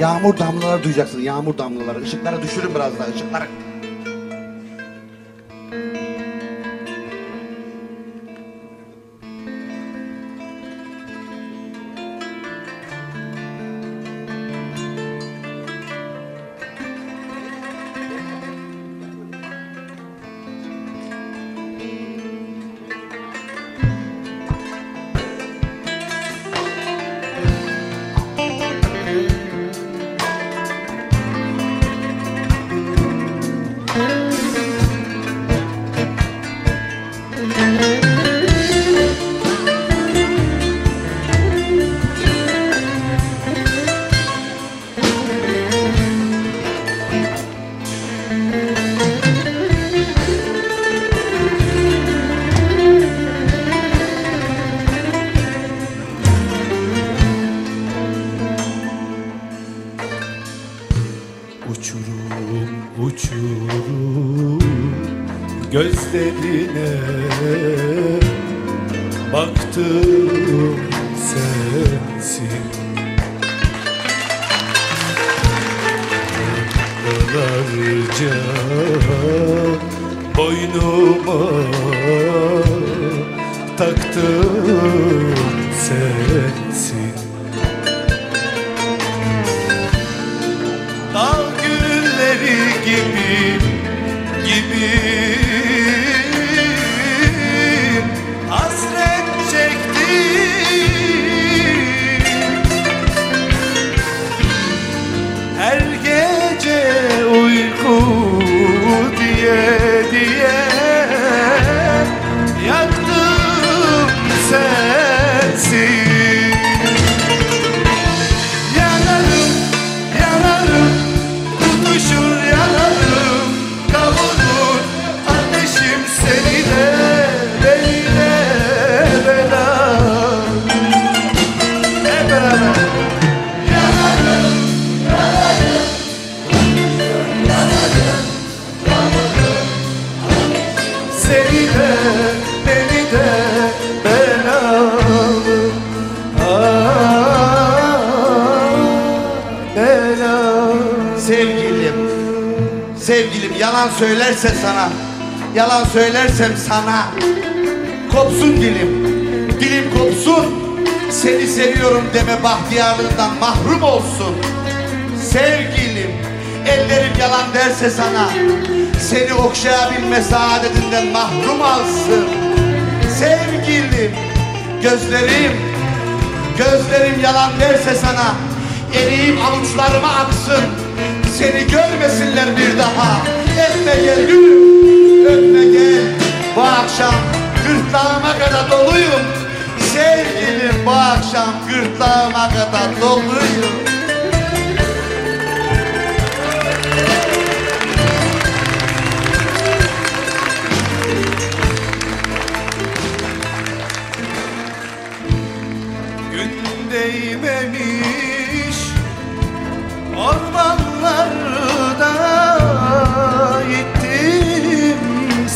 Yağmur damlaları duyacaksın. Yağmur damlaları. Işıkları düşürün biraz daha ışıkları. Gözlerine Baktım sensin. Yıllarca boynuma taktım sensin. Dağ gülleri gibi sevgilim yalan söylerse sana, yalan söylersem sana, kopsun dilim, dilim kopsun, seni seviyorum deme bahtiyarlığından mahrum olsun. Sevgilim, ellerim yalan derse sana, seni okşayabilme saadetinden mahrum alsın. Sevgilim, gözlerim, Gözlerim yalan derse sana Eriyim avuçlarıma aksın Seni görmesinler bir daha. Öpme gel gülüm Öpme gel. Bu akşam gırtlağıma kadar doluyum. Sevgilim bu akşam gırtlağıma kadar doluyum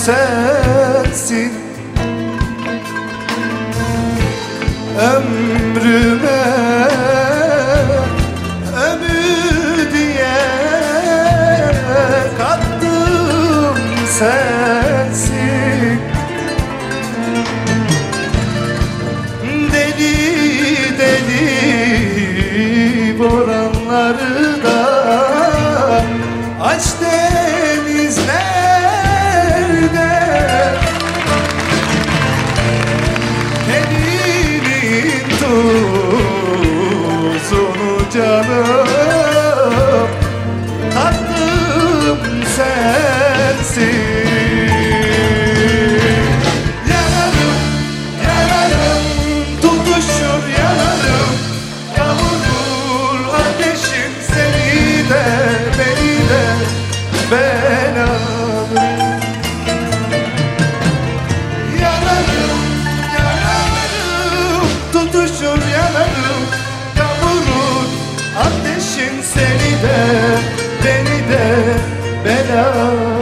sensin. Ömrüme seni de, beni de ben